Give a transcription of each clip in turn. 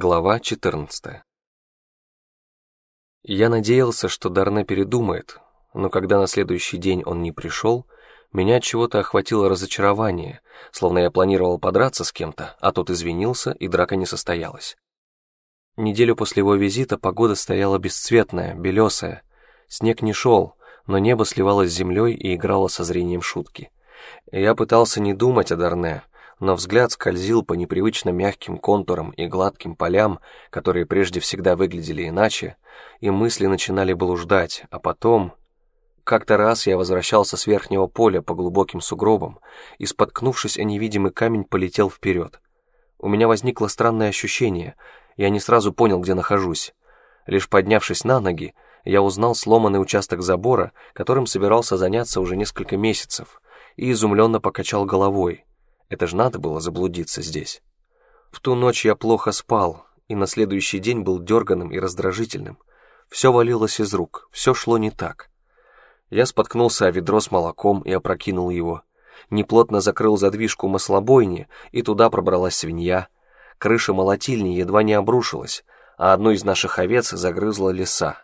Глава 14 Я надеялся, что Дарне передумает, но когда на следующий день он не пришел, меня от чего-то охватило разочарование, словно я планировал подраться с кем-то, а тот извинился, и драка не состоялась. Неделю после его визита погода стояла бесцветная, белесая. Снег не шел, но небо сливалось с землей и играло со зрением шутки. Я пытался не думать о Дарне, но взгляд скользил по непривычно мягким контурам и гладким полям, которые прежде всегда выглядели иначе, и мысли начинали блуждать, а потом... Как-то раз я возвращался с верхнего поля по глубоким сугробам и, споткнувшись о невидимый камень, полетел вперед. У меня возникло странное ощущение, я не сразу понял, где нахожусь. Лишь поднявшись на ноги, я узнал сломанный участок забора, которым собирался заняться уже несколько месяцев, и изумленно покачал головой — это ж надо было заблудиться здесь. В ту ночь я плохо спал, и на следующий день был дерганым и раздражительным. Все валилось из рук, все шло не так. Я споткнулся о ведро с молоком и опрокинул его. Неплотно закрыл задвижку маслобойни, и туда пробралась свинья. Крыша молотильни едва не обрушилась, а одну из наших овец загрызла лиса.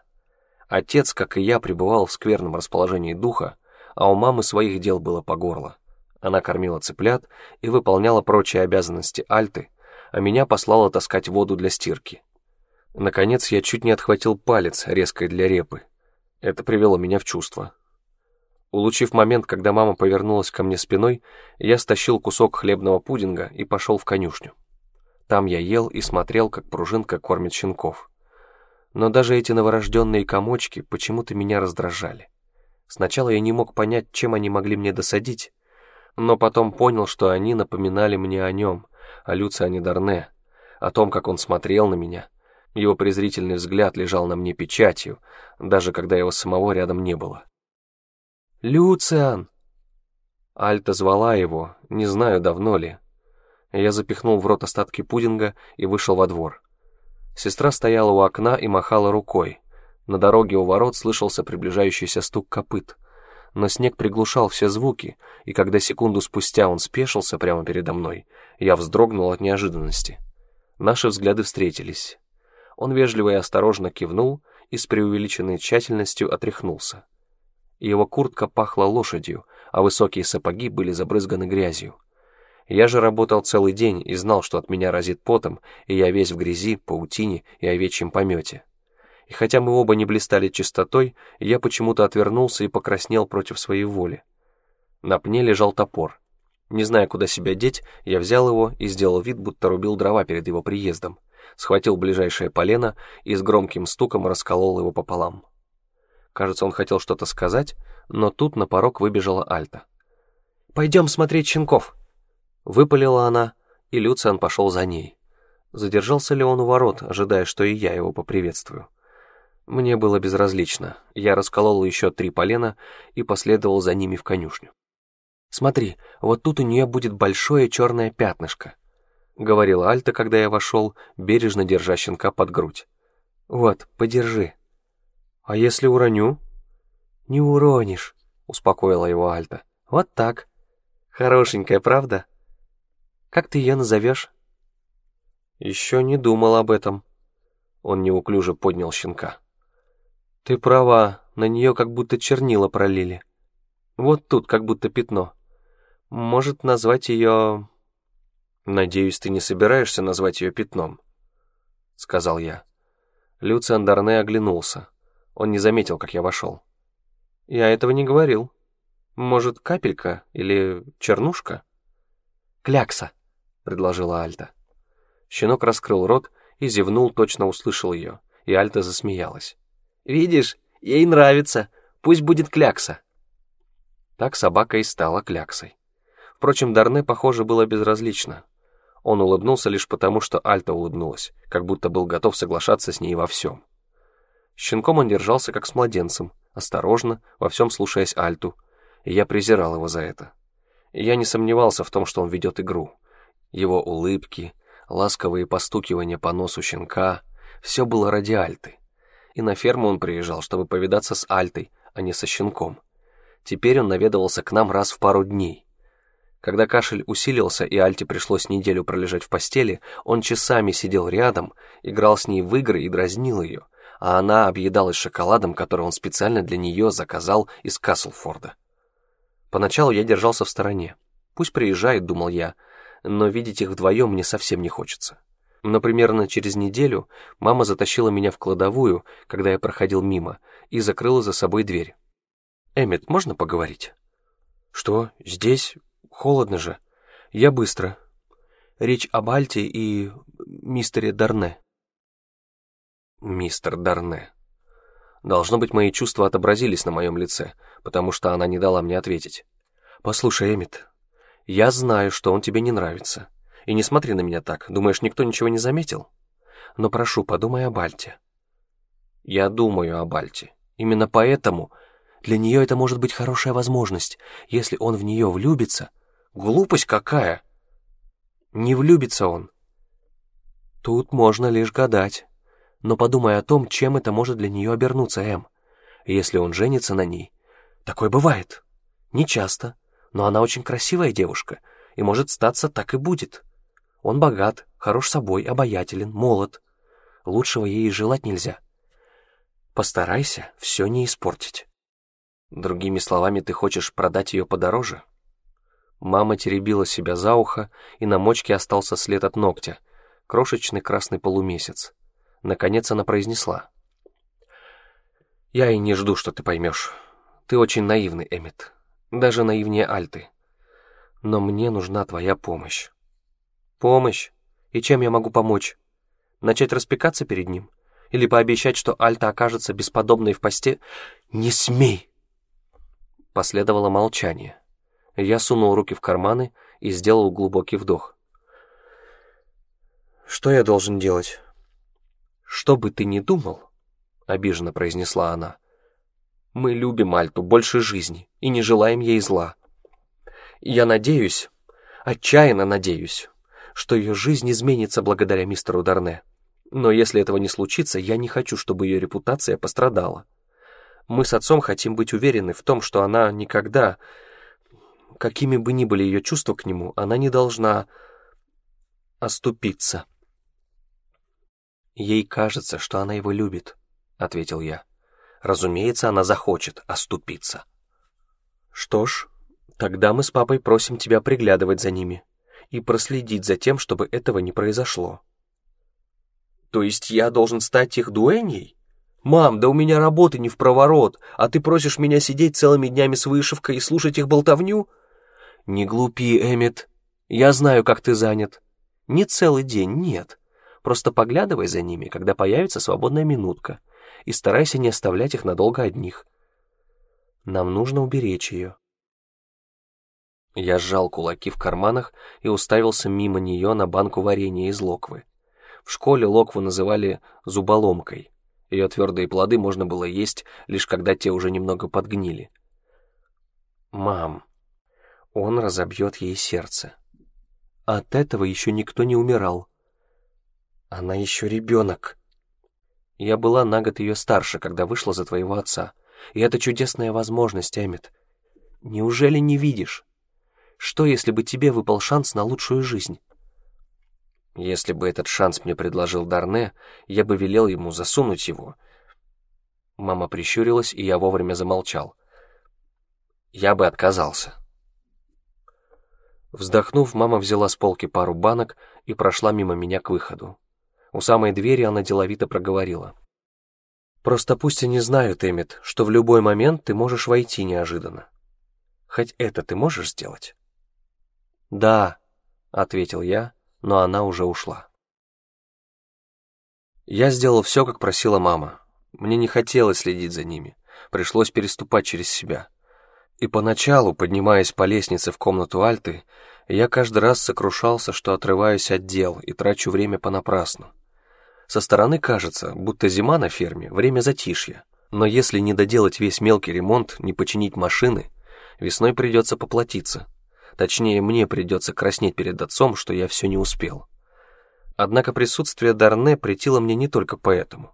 Отец, как и я, пребывал в скверном расположении духа, а у мамы своих дел было по горло. Она кормила цыплят и выполняла прочие обязанности Альты, а меня послала таскать воду для стирки. Наконец я чуть не отхватил палец резкой для репы. Это привело меня в чувство. Улучив момент, когда мама повернулась ко мне спиной, я стащил кусок хлебного пудинга и пошел в конюшню. Там я ел и смотрел, как пружинка кормит щенков. Но даже эти новорожденные комочки почему-то меня раздражали. Сначала я не мог понять, чем они могли мне досадить, но потом понял, что они напоминали мне о нем, о Люциане Дарне, о том, как он смотрел на меня. Его презрительный взгляд лежал на мне печатью, даже когда его самого рядом не было. «Люциан!» Альта звала его, не знаю, давно ли. Я запихнул в рот остатки пудинга и вышел во двор. Сестра стояла у окна и махала рукой. На дороге у ворот слышался приближающийся стук копыт но снег приглушал все звуки, и когда секунду спустя он спешился прямо передо мной, я вздрогнул от неожиданности. Наши взгляды встретились. Он вежливо и осторожно кивнул и с преувеличенной тщательностью отряхнулся. Его куртка пахла лошадью, а высокие сапоги были забрызганы грязью. Я же работал целый день и знал, что от меня разит потом, и я весь в грязи, паутине и овечьем помете и хотя мы оба не блистали чистотой, я почему-то отвернулся и покраснел против своей воли. На пне лежал топор. Не зная, куда себя деть, я взял его и сделал вид, будто рубил дрова перед его приездом, схватил ближайшее полено и с громким стуком расколол его пополам. Кажется, он хотел что-то сказать, но тут на порог выбежала Альта. «Пойдем смотреть щенков!» Выпалила она, и Люциан пошел за ней. Задержался ли он у ворот, ожидая, что и я его поприветствую? Мне было безразлично. Я расколол еще три полена и последовал за ними в конюшню. «Смотри, вот тут у нее будет большое черное пятнышко», — говорила Альта, когда я вошел, бережно держа щенка под грудь. «Вот, подержи». «А если уроню?» «Не уронишь», — успокоила его Альта. «Вот так. Хорошенькая, правда? Как ты ее назовешь?» «Еще не думал об этом». Он неуклюже поднял щенка. Ты права, на нее как будто чернила пролили. Вот тут как будто пятно. Может назвать ее... Надеюсь, ты не собираешься назвать ее пятном, сказал я. Люциан Дарне оглянулся. Он не заметил, как я вошел. Я этого не говорил. Может, капелька или чернушка? Клякса, предложила Альта. Щенок раскрыл рот и зевнул, точно услышал ее, и Альта засмеялась. Видишь, ей нравится. Пусть будет клякса. Так собака и стала кляксой. Впрочем, Дарне, похоже, было безразлично. Он улыбнулся лишь потому, что Альта улыбнулась, как будто был готов соглашаться с ней во всем. Щенком он держался, как с младенцем, осторожно, во всем слушаясь Альту, и я презирал его за это. я не сомневался в том, что он ведет игру. Его улыбки, ласковые постукивания по носу щенка — все было ради Альты и на ферму он приезжал, чтобы повидаться с Альтой, а не со щенком. Теперь он наведывался к нам раз в пару дней. Когда кашель усилился и Альте пришлось неделю пролежать в постели, он часами сидел рядом, играл с ней в игры и дразнил ее, а она объедалась шоколадом, который он специально для нее заказал из Каслфорда. Поначалу я держался в стороне. Пусть приезжает, думал я, но видеть их вдвоем мне совсем не хочется. Но примерно через неделю мама затащила меня в кладовую, когда я проходил мимо, и закрыла за собой дверь. «Эммет, можно поговорить?» «Что, здесь? Холодно же. Я быстро. Речь об Альте и мистере Дарне». «Мистер Дарне». Должно быть, мои чувства отобразились на моем лице, потому что она не дала мне ответить. «Послушай, Эммет, я знаю, что он тебе не нравится. И не смотри на меня так. Думаешь, никто ничего не заметил? Но прошу, подумай об Альте». «Я думаю об Альте. Именно поэтому для нее это может быть хорошая возможность. Если он в нее влюбится... Глупость какая! Не влюбится он. Тут можно лишь гадать. Но подумай о том, чем это может для нее обернуться, Эм. Если он женится на ней. Такое бывает. Не часто. Но она очень красивая девушка. И может статься так и будет. Он богат, хорош собой, обаятелен, молод. Лучшего ей желать нельзя. Постарайся все не испортить. Другими словами, ты хочешь продать ее подороже? Мама теребила себя за ухо, и на мочке остался след от ногтя, крошечный красный полумесяц. Наконец она произнесла. «Я и не жду, что ты поймешь. Ты очень наивный, Эммет. Даже наивнее Альты. Но мне нужна твоя помощь». «Помощь? И чем я могу помочь? Начать распекаться перед ним? Или пообещать, что Альта окажется бесподобной в посте?» «Не смей!» Последовало молчание. Я сунул руки в карманы и сделал глубокий вдох. «Что я должен делать?» «Что бы ты ни думал», — обиженно произнесла она, — «мы любим Альту больше жизни и не желаем ей зла. Я надеюсь, отчаянно надеюсь, что ее жизнь изменится благодаря мистеру Дарне. Но если этого не случится, я не хочу, чтобы ее репутация пострадала. Мы с отцом хотим быть уверены в том, что она никогда, какими бы ни были ее чувства к нему, она не должна оступиться. Ей кажется, что она его любит, ответил я. Разумеется, она захочет оступиться. Что ж, тогда мы с папой просим тебя приглядывать за ними и проследить за тем, чтобы этого не произошло. То есть я должен стать их дуэней? «Мам, да у меня работы не в проворот, а ты просишь меня сидеть целыми днями с вышивкой и слушать их болтовню?» «Не глупи, Эммет. Я знаю, как ты занят. Не целый день, нет. Просто поглядывай за ними, когда появится свободная минутка, и старайся не оставлять их надолго одних. Нам нужно уберечь ее». Я сжал кулаки в карманах и уставился мимо нее на банку варенья из локвы. В школе локву называли «зуболомкой». Ее твердые плоды можно было есть, лишь когда те уже немного подгнили. «Мам, он разобьет ей сердце. От этого еще никто не умирал. Она еще ребенок. Я была на год ее старше, когда вышла за твоего отца. И это чудесная возможность, Эммет. Неужели не видишь? Что, если бы тебе выпал шанс на лучшую жизнь?» Если бы этот шанс мне предложил Дарне, я бы велел ему засунуть его. Мама прищурилась, и я вовремя замолчал. Я бы отказался. Вздохнув, мама взяла с полки пару банок и прошла мимо меня к выходу. У самой двери она деловито проговорила. «Просто пусть они знают, Эммет, что в любой момент ты можешь войти неожиданно. Хоть это ты можешь сделать?» «Да», — ответил я, — но она уже ушла. Я сделал все, как просила мама. Мне не хотелось следить за ними. Пришлось переступать через себя. И поначалу, поднимаясь по лестнице в комнату Альты, я каждый раз сокрушался, что отрываюсь от дел и трачу время понапрасну. Со стороны кажется, будто зима на ферме, время затишья. Но если не доделать весь мелкий ремонт, не починить машины, весной придется поплатиться. Точнее, мне придется краснеть перед отцом, что я все не успел. Однако присутствие Дарне претило мне не только поэтому.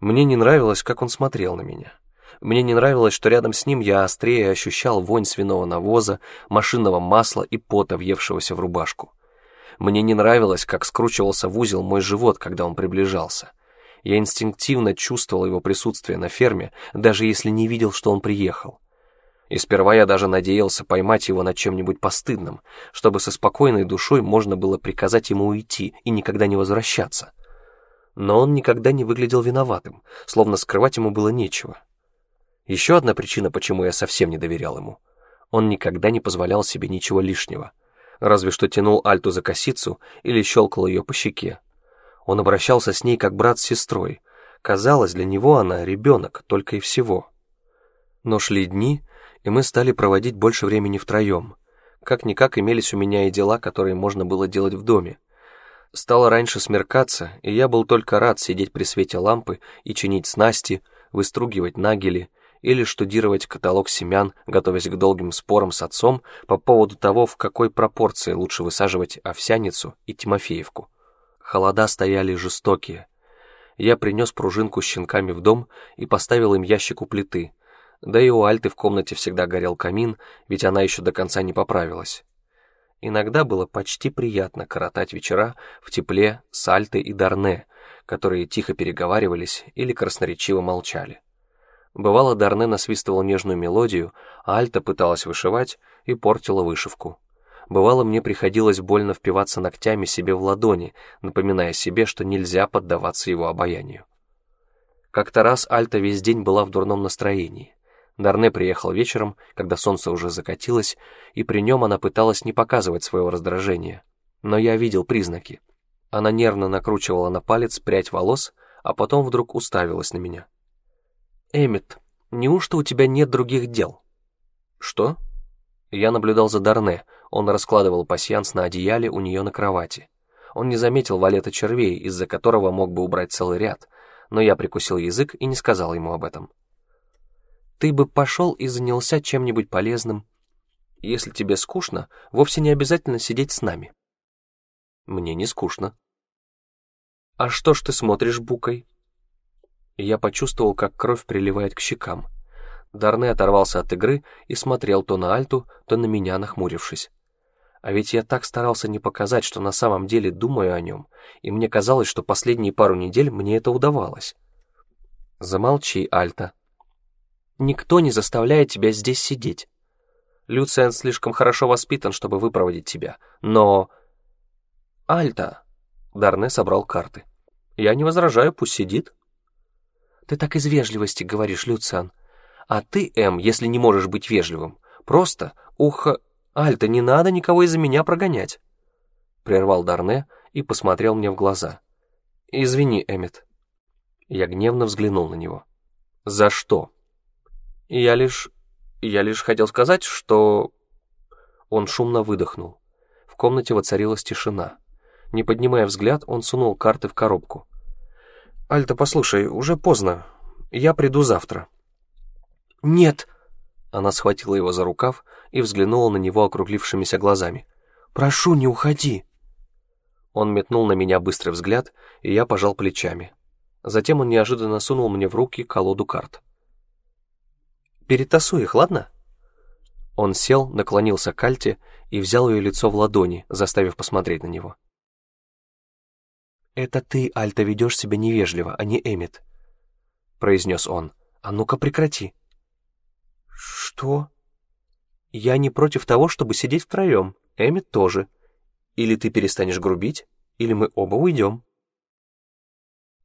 Мне не нравилось, как он смотрел на меня. Мне не нравилось, что рядом с ним я острее ощущал вонь свиного навоза, машинного масла и пота, въевшегося в рубашку. Мне не нравилось, как скручивался в узел мой живот, когда он приближался. Я инстинктивно чувствовал его присутствие на ферме, даже если не видел, что он приехал. И сперва я даже надеялся поймать его на чем-нибудь постыдном, чтобы со спокойной душой можно было приказать ему уйти и никогда не возвращаться. Но он никогда не выглядел виноватым, словно скрывать ему было нечего. Еще одна причина, почему я совсем не доверял ему. Он никогда не позволял себе ничего лишнего. Разве что тянул Альту за косицу или щелкал ее по щеке. Он обращался с ней как брат с сестрой. Казалось, для него она ребенок, только и всего. Но шли дни, и мы стали проводить больше времени втроем. Как-никак имелись у меня и дела, которые можно было делать в доме. Стало раньше смеркаться, и я был только рад сидеть при свете лампы и чинить снасти, выстругивать нагели или штудировать каталог семян, готовясь к долгим спорам с отцом по поводу того, в какой пропорции лучше высаживать овсяницу и тимофеевку. Холода стояли жестокие. Я принес пружинку с щенками в дом и поставил им ящик у плиты. Да и у Альты в комнате всегда горел камин, ведь она еще до конца не поправилась. Иногда было почти приятно коротать вечера в тепле с Альтой и Дарне, которые тихо переговаривались или красноречиво молчали. Бывало, Дарне насвистывал нежную мелодию, а Альта пыталась вышивать и портила вышивку. Бывало, мне приходилось больно впиваться ногтями себе в ладони, напоминая себе, что нельзя поддаваться его обаянию. Как-то раз Альта весь день была в дурном настроении. Дарне приехал вечером, когда солнце уже закатилось, и при нем она пыталась не показывать своего раздражения. Но я видел признаки. Она нервно накручивала на палец прядь волос, а потом вдруг уставилась на меня. «Эммет, неужто у тебя нет других дел?» «Что?» Я наблюдал за Дарне, он раскладывал пасьянс на одеяле у нее на кровати. Он не заметил валета червей, из-за которого мог бы убрать целый ряд, но я прикусил язык и не сказал ему об этом. «Ты бы пошел и занялся чем-нибудь полезным. Если тебе скучно, вовсе не обязательно сидеть с нами». «Мне не скучно». «А что ж ты смотришь букой?» Я почувствовал, как кровь приливает к щекам. Дарне оторвался от игры и смотрел то на Альту, то на меня, нахмурившись. А ведь я так старался не показать, что на самом деле думаю о нем, и мне казалось, что последние пару недель мне это удавалось. Замолчи, Альта. Никто не заставляет тебя здесь сидеть. Люциан слишком хорошо воспитан, чтобы выпроводить тебя, но... Альта. Дарне собрал карты. Я не возражаю, пусть сидит. Ты так из вежливости говоришь, Люциан. А ты, Эм, если не можешь быть вежливым, просто ухо... «Альта, не надо никого из-за меня прогонять!» Прервал Дарне и посмотрел мне в глаза. «Извини, Эммет». Я гневно взглянул на него. «За что?» «Я лишь... я лишь хотел сказать, что...» Он шумно выдохнул. В комнате воцарилась тишина. Не поднимая взгляд, он сунул карты в коробку. «Альта, послушай, уже поздно. Я приду завтра». «Нет!» Она схватила его за рукав и взглянула на него округлившимися глазами. «Прошу, не уходи!» Он метнул на меня быстрый взгляд, и я пожал плечами. Затем он неожиданно сунул мне в руки колоду карт. «Перетасуй их, ладно?» Он сел, наклонился к Альте и взял ее лицо в ладони, заставив посмотреть на него. «Это ты, Альта, ведешь себя невежливо, а не Эмит», — произнес он. «А ну-ка прекрати». «Что?» «Я не против того, чтобы сидеть втроем. Эммит тоже. Или ты перестанешь грубить, или мы оба уйдем».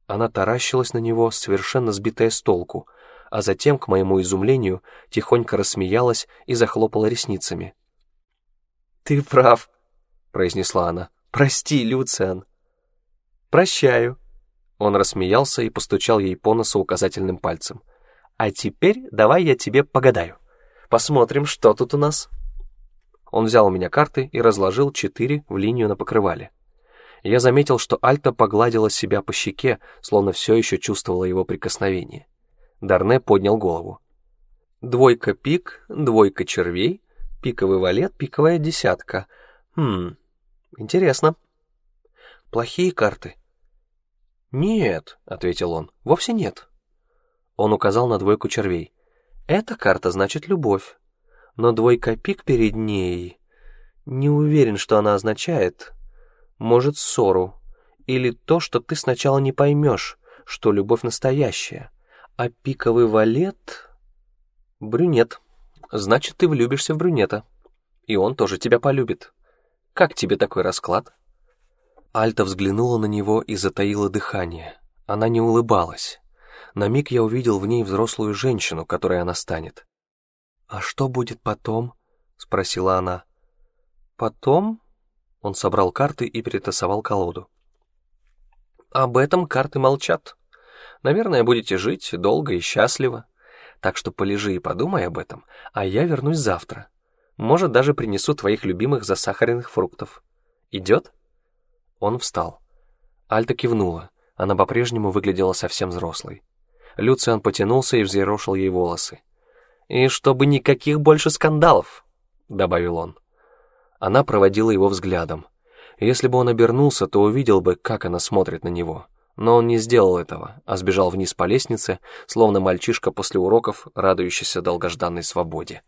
Она таращилась на него, совершенно сбитая с толку, а затем, к моему изумлению, тихонько рассмеялась и захлопала ресницами. «Ты прав», — произнесла она. «Прости, Люциан». «Прощаю». Он рассмеялся и постучал ей по носу указательным пальцем. А теперь давай я тебе погадаю. Посмотрим, что тут у нас. Он взял у меня карты и разложил четыре в линию на покрывале. Я заметил, что Альта погладила себя по щеке, словно все еще чувствовала его прикосновение. Дарне поднял голову. Двойка пик, двойка червей, пиковый валет, пиковая десятка. Хм, интересно. Плохие карты? Нет, ответил он, вовсе нет. Он указал на двойку червей. Эта карта значит любовь, но двойка пик перед ней... Не уверен, что она означает. Может, ссору. Или то, что ты сначала не поймешь, что любовь настоящая. А пиковый валет... Брюнет. Значит, ты влюбишься в брюнета. И он тоже тебя полюбит. Как тебе такой расклад? Альта взглянула на него и затаила дыхание. Она не улыбалась. На миг я увидел в ней взрослую женщину, которой она станет. «А что будет потом?» — спросила она. «Потом?» — он собрал карты и перетасовал колоду. «Об этом карты молчат. Наверное, будете жить долго и счастливо. Так что полежи и подумай об этом, а я вернусь завтра. Может, даже принесу твоих любимых засахаренных фруктов. Идет?» Он встал. Альта кивнула. Она по-прежнему выглядела совсем взрослой. Люциан потянулся и взъерошил ей волосы. «И чтобы никаких больше скандалов», — добавил он. Она проводила его взглядом. Если бы он обернулся, то увидел бы, как она смотрит на него. Но он не сделал этого, а сбежал вниз по лестнице, словно мальчишка после уроков, радующийся долгожданной свободе.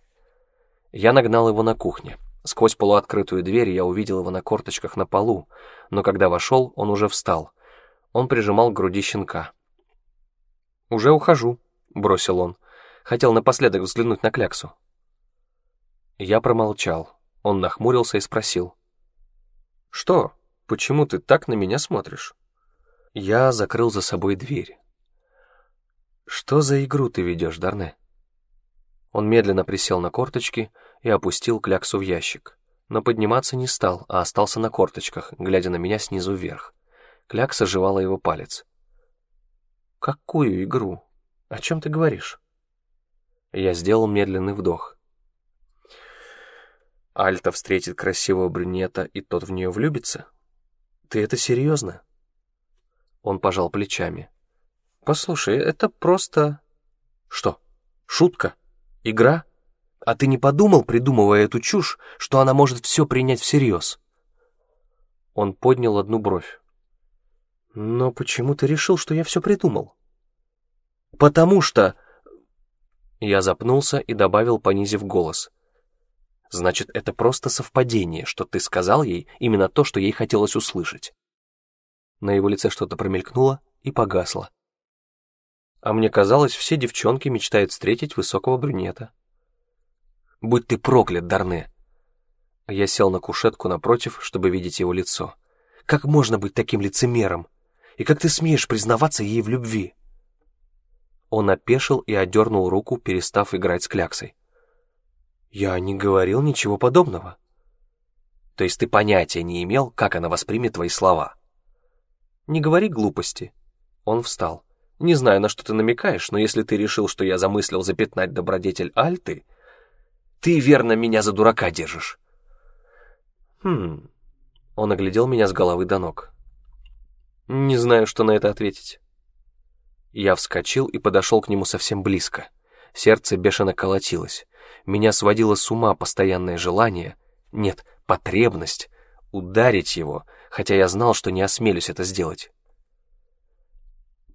Я нагнал его на кухне. Сквозь полуоткрытую дверь я увидел его на корточках на полу, но когда вошел, он уже встал. Он прижимал к груди щенка. «Уже ухожу», — бросил он. Хотел напоследок взглянуть на кляксу. Я промолчал. Он нахмурился и спросил. «Что? Почему ты так на меня смотришь?» Я закрыл за собой дверь. «Что за игру ты ведешь, Дарне?» Он медленно присел на корточки и опустил кляксу в ящик. Но подниматься не стал, а остался на корточках, глядя на меня снизу вверх. Клякса жевала его палец. «Какую игру? О чем ты говоришь?» Я сделал медленный вдох. Альта встретит красивого брюнета, и тот в нее влюбится? Ты это серьезно? Он пожал плечами. Послушай, это просто... Что? Шутка? Игра? А ты не подумал, придумывая эту чушь, что она может все принять всерьез? Он поднял одну бровь. Но почему ты решил, что я все придумал? Потому что... Я запнулся и добавил, понизив голос. Значит, это просто совпадение, что ты сказал ей именно то, что ей хотелось услышать. На его лице что-то промелькнуло и погасло. А мне казалось, все девчонки мечтают встретить высокого брюнета. Будь ты проклят, Дарне. Я сел на кушетку напротив, чтобы видеть его лицо. Как можно быть таким лицемером? И как ты смеешь признаваться ей в любви?» Он опешил и отдернул руку, перестав играть с кляксой. «Я не говорил ничего подобного». «То есть ты понятия не имел, как она воспримет твои слова?» «Не говори глупости». Он встал. «Не знаю, на что ты намекаешь, но если ты решил, что я замыслил запятнать добродетель Альты, ты верно меня за дурака держишь». «Хм...» Он оглядел меня с головы до ног. Не знаю, что на это ответить. Я вскочил и подошел к нему совсем близко. Сердце бешено колотилось. Меня сводило с ума постоянное желание, нет, потребность, ударить его, хотя я знал, что не осмелюсь это сделать.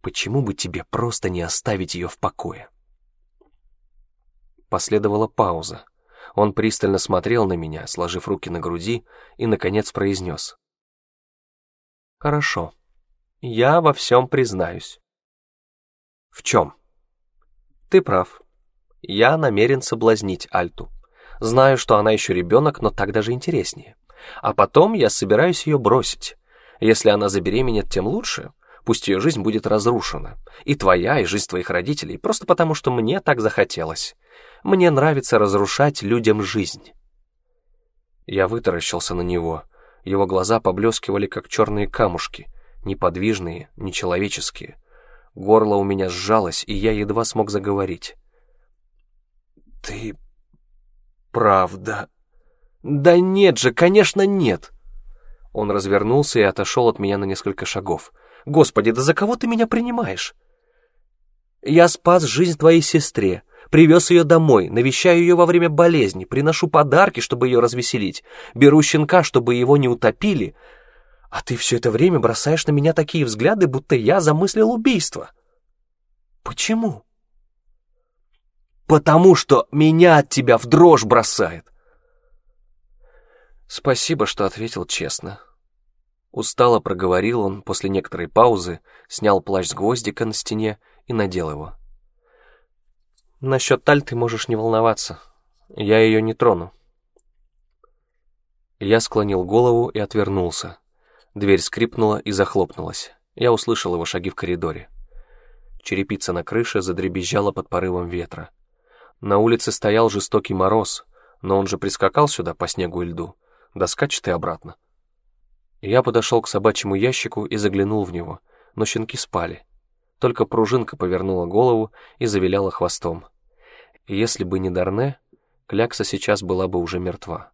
Почему бы тебе просто не оставить ее в покое? Последовала пауза. Он пристально смотрел на меня, сложив руки на груди, и, наконец, произнес. «Хорошо. Я во всем признаюсь. В чем? Ты прав. Я намерен соблазнить Альту. Знаю, что она еще ребенок, но так даже интереснее. А потом я собираюсь ее бросить. Если она забеременеет, тем лучше. Пусть ее жизнь будет разрушена. И твоя, и жизнь твоих родителей, просто потому что мне так захотелось. Мне нравится разрушать людям жизнь. Я вытаращился на него. Его глаза поблескивали, как черные камушки — неподвижные, нечеловеческие. Горло у меня сжалось, и я едва смог заговорить. «Ты... правда...» «Да нет же, конечно, нет!» Он развернулся и отошел от меня на несколько шагов. «Господи, да за кого ты меня принимаешь?» «Я спас жизнь твоей сестре, привез ее домой, навещаю ее во время болезни, приношу подарки, чтобы ее развеселить, беру щенка, чтобы его не утопили, а ты все это время бросаешь на меня такие взгляды, будто я замыслил убийство. Почему? потому что меня от тебя в дрожь бросает. Спасибо, что ответил честно. Устало проговорил он после некоторой паузы, снял плащ с гвоздика на стене и надел его. Насчет Таль ты можешь не волноваться. Я ее не трону. Я склонил голову и отвернулся. Дверь скрипнула и захлопнулась. Я услышал его шаги в коридоре. Черепица на крыше задребезжала под порывом ветра. На улице стоял жестокий мороз, но он же прискакал сюда по снегу и льду. Да скачет и обратно. Я подошел к собачьему ящику и заглянул в него, но щенки спали. Только пружинка повернула голову и завиляла хвостом. Если бы не Дарне, Клякса сейчас была бы уже мертва.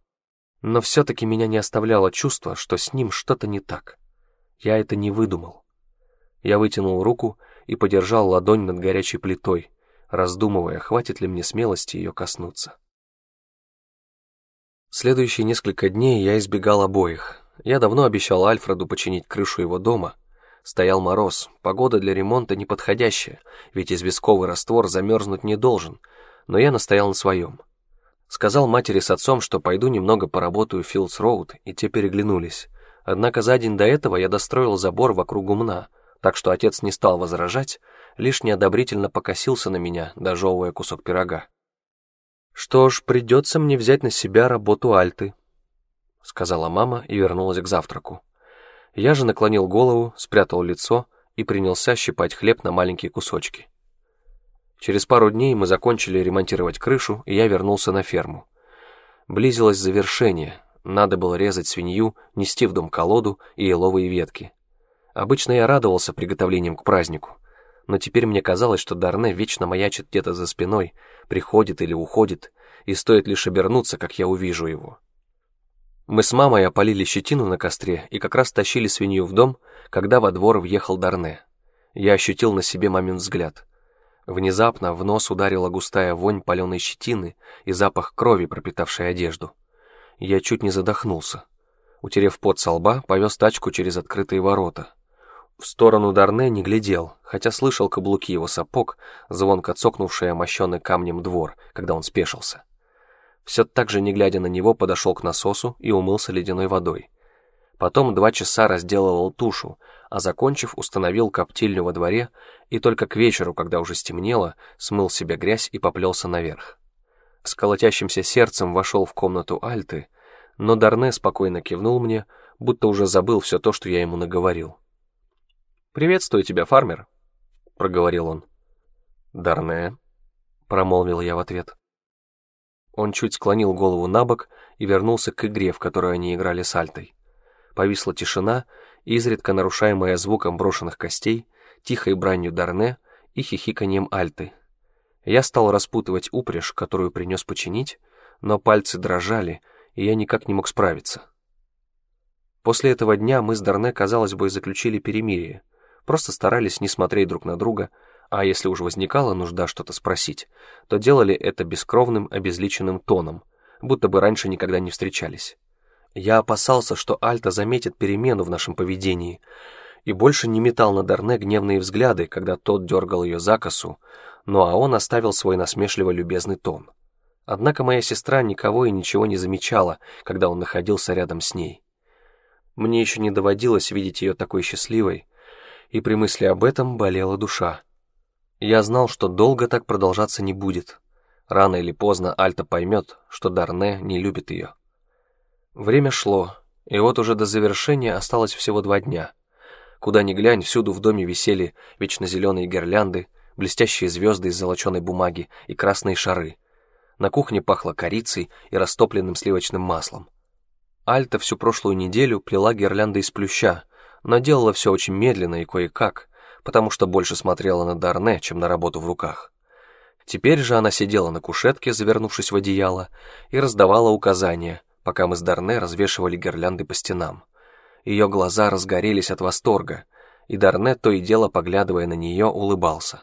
Но все-таки меня не оставляло чувство, что с ним что-то не так. Я это не выдумал. Я вытянул руку и подержал ладонь над горячей плитой, раздумывая, хватит ли мне смелости ее коснуться. Следующие несколько дней я избегал обоих. Я давно обещал Альфреду починить крышу его дома. Стоял мороз, погода для ремонта неподходящая, ведь известковый раствор замерзнуть не должен — но я настоял на своем. Сказал матери с отцом, что пойду немного поработаю в Филдс Роуд, и те переглянулись. Однако за день до этого я достроил забор вокруг гумна, так что отец не стал возражать, лишь неодобрительно покосился на меня, дожевывая кусок пирога. «Что ж, придется мне взять на себя работу Альты», — сказала мама и вернулась к завтраку. Я же наклонил голову, спрятал лицо и принялся щипать хлеб на маленькие кусочки. Через пару дней мы закончили ремонтировать крышу, и я вернулся на ферму. Близилось завершение, надо было резать свинью, нести в дом колоду и еловые ветки. Обычно я радовался приготовлениям к празднику, но теперь мне казалось, что Дарне вечно маячит где-то за спиной, приходит или уходит, и стоит лишь обернуться, как я увижу его. Мы с мамой опалили щетину на костре и как раз тащили свинью в дом, когда во двор въехал Дарне. Я ощутил на себе мамин взгляд — Внезапно в нос ударила густая вонь паленой щетины и запах крови, пропитавшей одежду. Я чуть не задохнулся. Утерев пот со лба, повез тачку через открытые ворота. В сторону Дарне не глядел, хотя слышал каблуки его сапог, звонко цокнувшие мощенный камнем двор, когда он спешился. Все так же, не глядя на него, подошел к насосу и умылся ледяной водой. Потом два часа разделывал тушу, а закончив, установил коптильню во дворе и только к вечеру, когда уже стемнело, смыл себе грязь и поплелся наверх. С колотящимся сердцем вошел в комнату Альты, но Дарне спокойно кивнул мне, будто уже забыл все то, что я ему наговорил. «Приветствую тебя, фармер», — проговорил он. «Дарне», — промолвил я в ответ. Он чуть склонил голову на бок и вернулся к игре, в которой они играли с Альтой. Повисла тишина, изредка нарушаемая звуком брошенных костей, тихой бранью Дарне и хихиканием Альты. Я стал распутывать упряжь, которую принес починить, но пальцы дрожали, и я никак не мог справиться. После этого дня мы с Дарне, казалось бы, заключили перемирие, просто старались не смотреть друг на друга, а если уж возникала нужда что-то спросить, то делали это бескровным, обезличенным тоном, будто бы раньше никогда не встречались. Я опасался, что Альта заметит перемену в нашем поведении, и больше не метал на Дарне гневные взгляды, когда тот дергал ее за косу, ну а он оставил свой насмешливо-любезный тон. Однако моя сестра никого и ничего не замечала, когда он находился рядом с ней. Мне еще не доводилось видеть ее такой счастливой, и при мысли об этом болела душа. Я знал, что долго так продолжаться не будет. Рано или поздно Альта поймет, что Дарне не любит ее. Время шло, и вот уже до завершения осталось всего два дня. Куда ни глянь, всюду в доме висели вечно зеленые гирлянды, блестящие звезды из золоченой бумаги и красные шары. На кухне пахло корицей и растопленным сливочным маслом. Альта всю прошлую неделю плела гирлянды из плюща, но делала все очень медленно и кое-как, потому что больше смотрела на Дарне, чем на работу в руках. Теперь же она сидела на кушетке, завернувшись в одеяло, и раздавала указания — пока мы с Дарне развешивали гирлянды по стенам. Ее глаза разгорелись от восторга, и Дарне, то и дело поглядывая на нее, улыбался.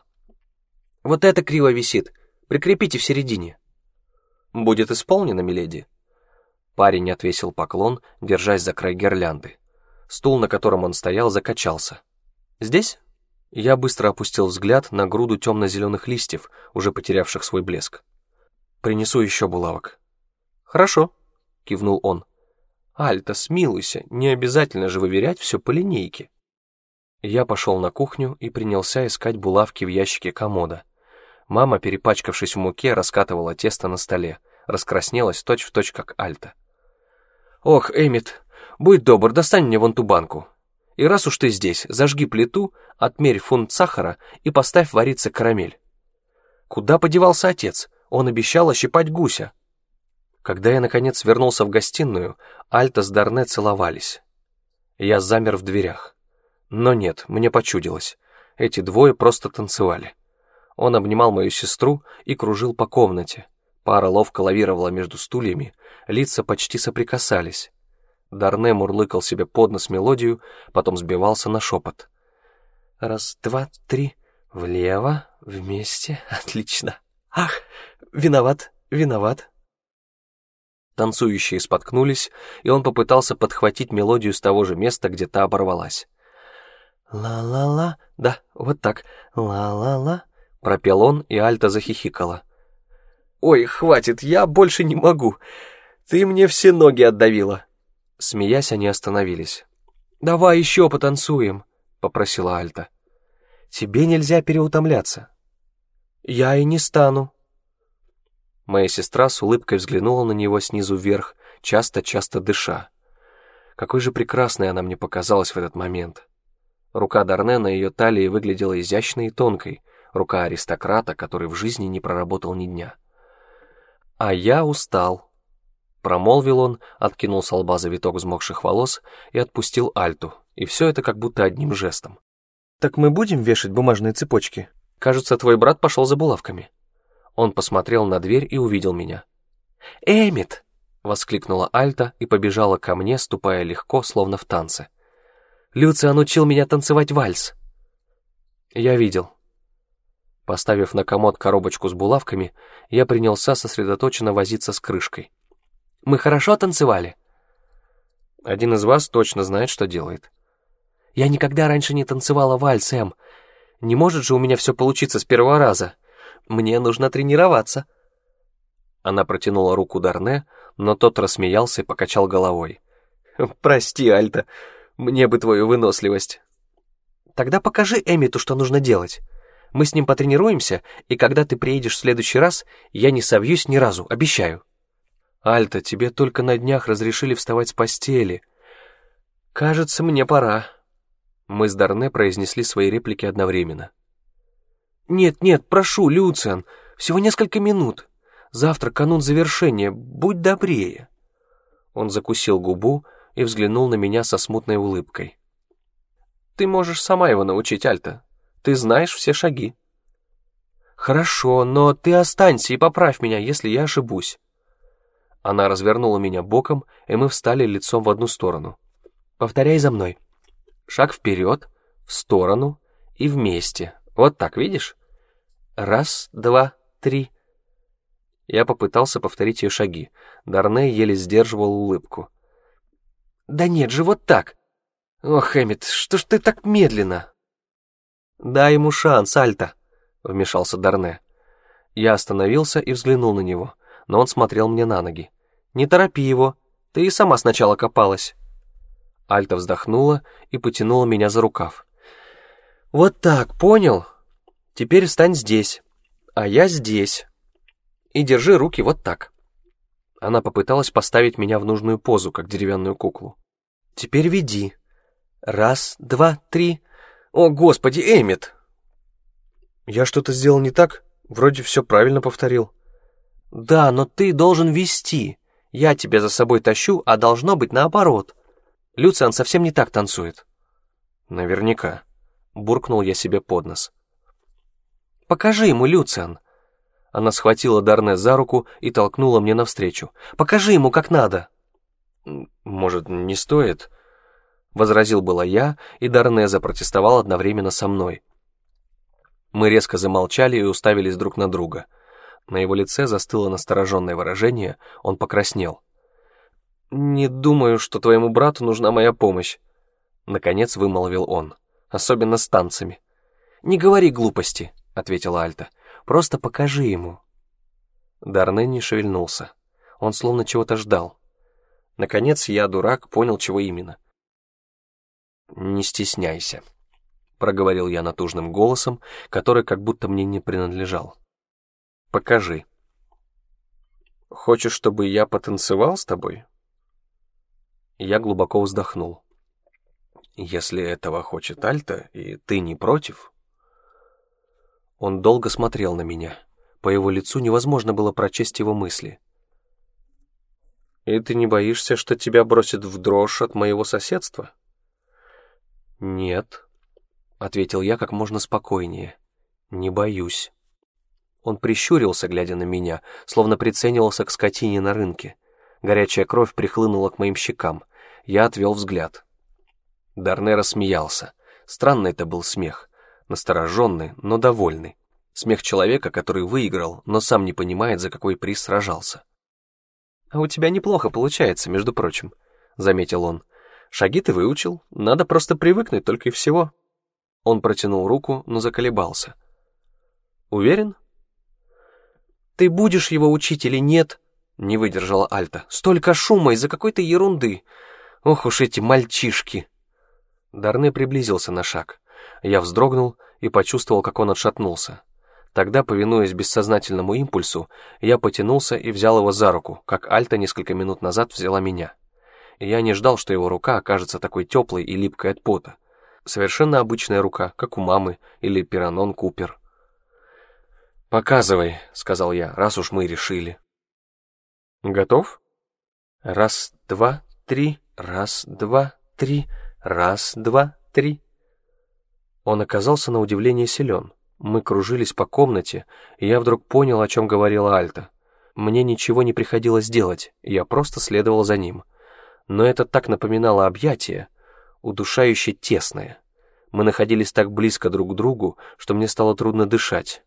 «Вот это криво висит! Прикрепите в середине!» «Будет исполнено, миледи!» Парень отвесил поклон, держась за край гирлянды. Стул, на котором он стоял, закачался. «Здесь?» Я быстро опустил взгляд на груду темно-зеленых листьев, уже потерявших свой блеск. «Принесу еще булавок». «Хорошо», — кивнул он. «Альта, смилуйся, не обязательно же выверять все по линейке». Я пошел на кухню и принялся искать булавки в ящике комода. Мама, перепачкавшись в муке, раскатывала тесто на столе, раскраснелась точь-в-точь, точь, как Альта. «Ох, Эмит, будь добр, достань мне вон ту банку. И раз уж ты здесь, зажги плиту, отмерь фунт сахара и поставь вариться карамель». Куда подевался отец? Он обещал ощипать гуся. Когда я, наконец, вернулся в гостиную, Альта с Дарне целовались. Я замер в дверях. Но нет, мне почудилось. Эти двое просто танцевали. Он обнимал мою сестру и кружил по комнате. Пара ловко лавировала между стульями, лица почти соприкасались. Дарне мурлыкал себе под нос мелодию, потом сбивался на шепот. «Раз, два, три, влево, вместе, отлично. Ах, виноват, виноват». Танцующие споткнулись, и он попытался подхватить мелодию с того же места, где та оборвалась. «Ла-ла-ла, да, вот так, ла-ла-ла», — пропел он, и Альта захихикала. «Ой, хватит, я больше не могу, ты мне все ноги отдавила». Смеясь, они остановились. «Давай еще потанцуем», — попросила Альта. «Тебе нельзя переутомляться». «Я и не стану». Моя сестра с улыбкой взглянула на него снизу вверх, часто-часто дыша. Какой же прекрасной она мне показалась в этот момент. Рука Дарне на ее талии выглядела изящной и тонкой, рука аристократа, который в жизни не проработал ни дня. «А я устал», — промолвил он, откинул с лба завиток взмокших волос и отпустил Альту, и все это как будто одним жестом. «Так мы будем вешать бумажные цепочки? Кажется, твой брат пошел за булавками». Он посмотрел на дверь и увидел меня. «Эмит!» — воскликнула Альта и побежала ко мне, ступая легко, словно в танце. Люциан учил меня танцевать вальс». Я видел. Поставив на комод коробочку с булавками, я принялся сосредоточенно возиться с крышкой. «Мы хорошо танцевали?» Один из вас точно знает, что делает. «Я никогда раньше не танцевала вальс, Эм. Не может же у меня все получиться с первого раза. Мне нужно тренироваться». Она протянула руку Дарне, но тот рассмеялся и покачал головой. «Прости, Альта, мне бы твою выносливость. Тогда покажи Эмиту, что нужно делать. Мы с ним потренируемся, и когда ты приедешь в следующий раз, я не совьюсь ни разу, обещаю. Альта, тебе только на днях разрешили вставать с постели. Кажется, мне пора. Мы с Дарне произнесли свои реплики одновременно. Нет, нет, прошу, Люциан, всего несколько минут. Завтра канун завершения, будь добрее. Он закусил губу, и взглянул на меня со смутной улыбкой. «Ты можешь сама его научить, Альта. Ты знаешь все шаги». «Хорошо, но ты останься и поправь меня, если я ошибусь». Она развернула меня боком, и мы встали лицом в одну сторону. «Повторяй за мной. Шаг вперед, в сторону и вместе. Вот так, видишь? Раз, два, три». Я попытался повторить ее шаги. Дарне еле сдерживал улыбку. Да нет же, вот так. Ох, Эммит, что ж ты так медленно? Дай ему шанс, Альта, вмешался Дарне. Я остановился и взглянул на него, но он смотрел мне на ноги. Не торопи его, ты и сама сначала копалась. Альта вздохнула и потянула меня за рукав. «Вот так, понял? Теперь встань здесь, а я здесь. И держи руки вот так». Она попыталась поставить меня в нужную позу, как деревянную куклу. Теперь веди. Раз, два, три. О, господи, Эмит! Я что-то сделал не так? Вроде все правильно повторил. Да, но ты должен вести. Я тебя за собой тащу, а должно быть наоборот. Люциан совсем не так танцует. Наверняка. Буркнул я себе под нос. Покажи ему, Люциан. Она схватила Дарне за руку и толкнула мне навстречу. Покажи ему, как надо. «Может, не стоит?» Возразил было я, и Дарне запротестовал одновременно со мной. Мы резко замолчали и уставились друг на друга. На его лице застыло настороженное выражение, он покраснел. «Не думаю, что твоему брату нужна моя помощь», — наконец вымолвил он, особенно с танцами. «Не говори глупости», — ответила Альта. «Просто покажи ему». Дарне не шевельнулся. Он словно чего-то ждал. Наконец я, дурак, понял, чего именно. «Не стесняйся», — проговорил я натужным голосом, который как будто мне не принадлежал. «Покажи». «Хочешь, чтобы я потанцевал с тобой?» Я глубоко вздохнул. «Если этого хочет Альта, и ты не против...» Он долго смотрел на меня. По его лицу невозможно было прочесть его мысли. «И ты не боишься, что тебя бросит в дрожь от моего соседства?» «Нет», — ответил я как можно спокойнее. «Не боюсь». Он прищурился, глядя на меня, словно приценивался к скотине на рынке. Горячая кровь прихлынула к моим щекам. Я отвел взгляд. Дарне рассмеялся. Странный это был смех. Настороженный, но довольный. Смех человека, который выиграл, но сам не понимает, за какой приз сражался. «А у тебя неплохо получается, между прочим», — заметил он. «Шаги ты выучил, надо просто привыкнуть только и всего». Он протянул руку, но заколебался. «Уверен?» «Ты будешь его учить или нет?» — не выдержала Альта. «Столько шума из-за какой-то ерунды! Ох уж эти мальчишки!» Дарне приблизился на шаг. Я вздрогнул и почувствовал, как он отшатнулся. Тогда, повинуясь бессознательному импульсу, я потянулся и взял его за руку, как Альта несколько минут назад взяла меня. Я не ждал, что его рука окажется такой теплой и липкой от пота. Совершенно обычная рука, как у мамы или Пиранон Купер. «Показывай», — сказал я, — «раз уж мы решили». «Готов?» «Раз, два, три, раз, два, три, раз, два, три». Он оказался на удивление силен. Мы кружились по комнате, и я вдруг понял, о чем говорила Альта. Мне ничего не приходилось делать, я просто следовал за ним. Но это так напоминало объятие, удушающе тесное. Мы находились так близко друг к другу, что мне стало трудно дышать.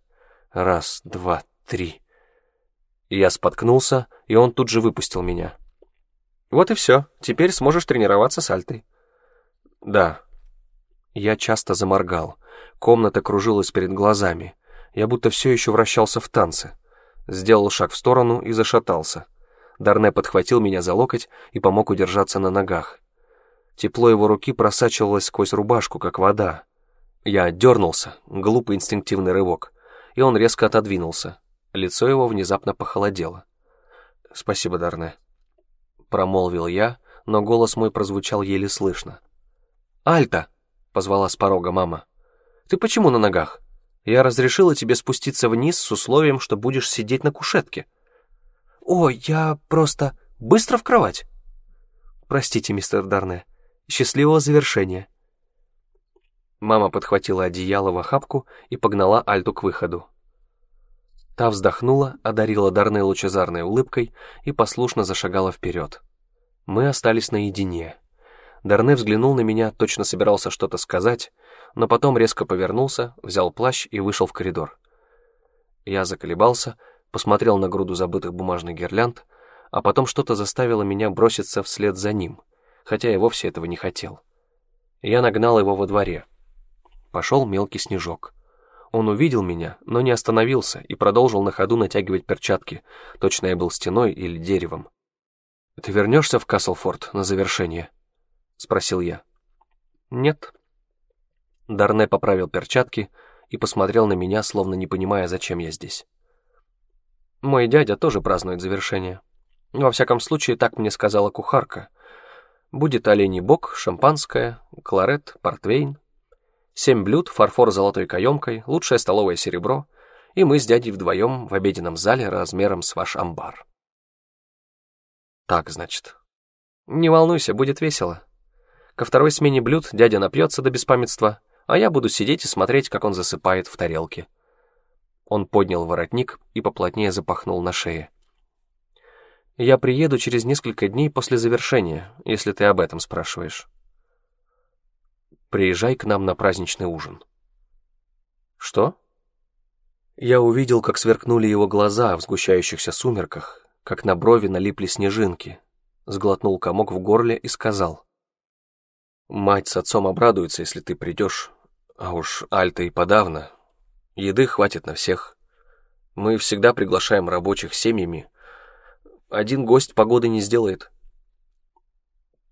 Раз, два, три. Я споткнулся, и он тут же выпустил меня. Вот и все, теперь сможешь тренироваться с Альтой. Да. Я часто заморгал. Комната кружилась перед глазами. Я будто все еще вращался в танце. Сделал шаг в сторону и зашатался. Дарне подхватил меня за локоть и помог удержаться на ногах. Тепло его руки просачивалось сквозь рубашку, как вода. Я отдернулся, глупый инстинктивный рывок, и он резко отодвинулся. Лицо его внезапно похолодело. «Спасибо, Дарне», — промолвил я, но голос мой прозвучал еле слышно. «Альта!» — позвала с порога мама. Ты почему на ногах? Я разрешила тебе спуститься вниз с условием, что будешь сидеть на кушетке. О, я просто... Быстро в кровать. Простите, мистер Дарне. Счастливого завершения. Мама подхватила одеяло в охапку и погнала Альту к выходу. Та вздохнула, одарила Дарне лучезарной улыбкой и послушно зашагала вперед. Мы остались наедине. Дарне взглянул на меня, точно собирался что-то сказать, но потом резко повернулся, взял плащ и вышел в коридор. Я заколебался, посмотрел на груду забытых бумажных гирлянд, а потом что-то заставило меня броситься вслед за ним, хотя я вовсе этого не хотел. Я нагнал его во дворе. Пошел мелкий снежок. Он увидел меня, но не остановился и продолжил на ходу натягивать перчатки, точно я был стеной или деревом. «Ты вернешься в Каслфорд на завершение?» — спросил я. «Нет», Дарне поправил перчатки и посмотрел на меня, словно не понимая, зачем я здесь. Мой дядя тоже празднует завершение. Во всяком случае, так мне сказала кухарка. Будет оленей бок, шампанское, кларет, портвейн. Семь блюд, фарфор с золотой каемкой, лучшее столовое серебро, и мы с дядей вдвоем в обеденном зале размером с ваш амбар. Так, значит. Не волнуйся, будет весело. Ко второй смене блюд дядя напьется до беспамятства, а я буду сидеть и смотреть, как он засыпает в тарелке. Он поднял воротник и поплотнее запахнул на шее. «Я приеду через несколько дней после завершения, если ты об этом спрашиваешь. Приезжай к нам на праздничный ужин». «Что?» Я увидел, как сверкнули его глаза в сгущающихся сумерках, как на брови налипли снежинки, сглотнул комок в горле и сказал. «Мать с отцом обрадуются, если ты придешь, А уж Альта и подавно. Еды хватит на всех. Мы всегда приглашаем рабочих семьями. Один гость погоды не сделает.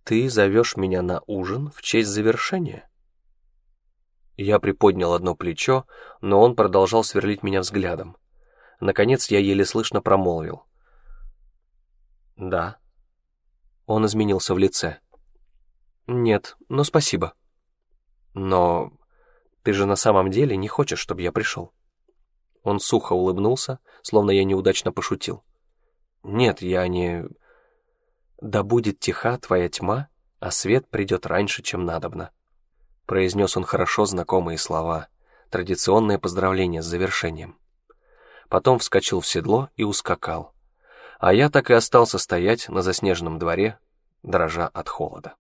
Ты зовешь меня на ужин в честь завершения? Я приподнял одно плечо, но он продолжал сверлить меня взглядом. Наконец я еле слышно промолвил. «Да». Он изменился в лице. «Нет, но спасибо». «Но ты же на самом деле не хочешь, чтобы я пришел?» Он сухо улыбнулся, словно я неудачно пошутил. «Нет, я не...» «Да будет тиха твоя тьма, а свет придет раньше, чем надобно», произнес он хорошо знакомые слова, традиционное поздравление с завершением потом вскочил в седло и ускакал. А я так и остался стоять на заснеженном дворе, дрожа от холода.